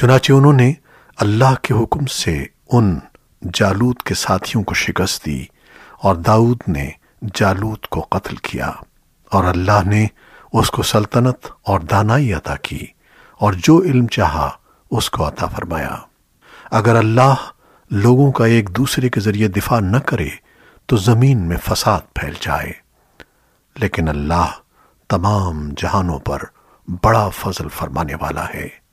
چنانچہ انہوں نے اللہ کے حکم سے ان جالوت کے ساتھیوں کو شکست دی اور داؤد نے جالوت کو قتل کیا اور اللہ نے اس کو سلطنت اور دانائی عطا کی اور جو علم چاہا اس کو عطا فرمایا۔ اگر اللہ لوگوں کا ایک دوسرے کے ذریعے دفاع نہ کرے تو زمین میں فساد پھیل جائے۔ لیکن اللہ تمام جہانوں پر بڑا فضل فرمانے والا ہے۔